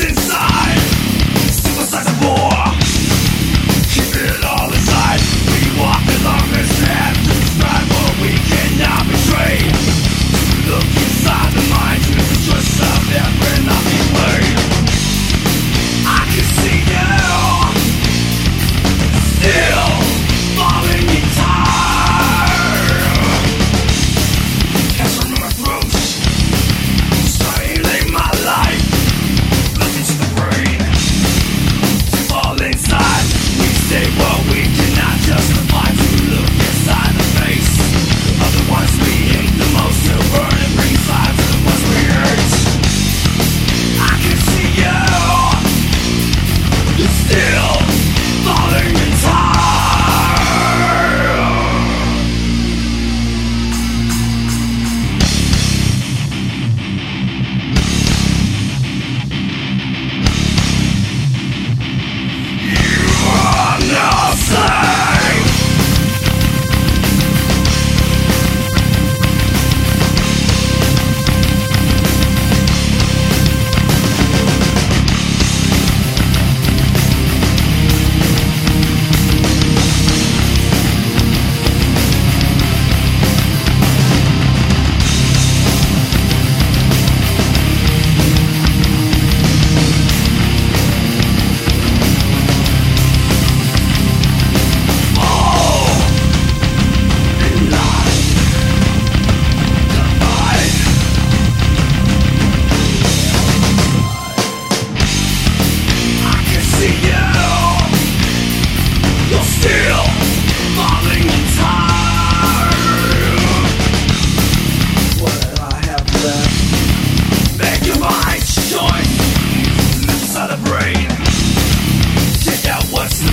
inside. Make your mind brain. Take out what's